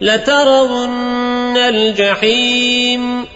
لترون الجحيم.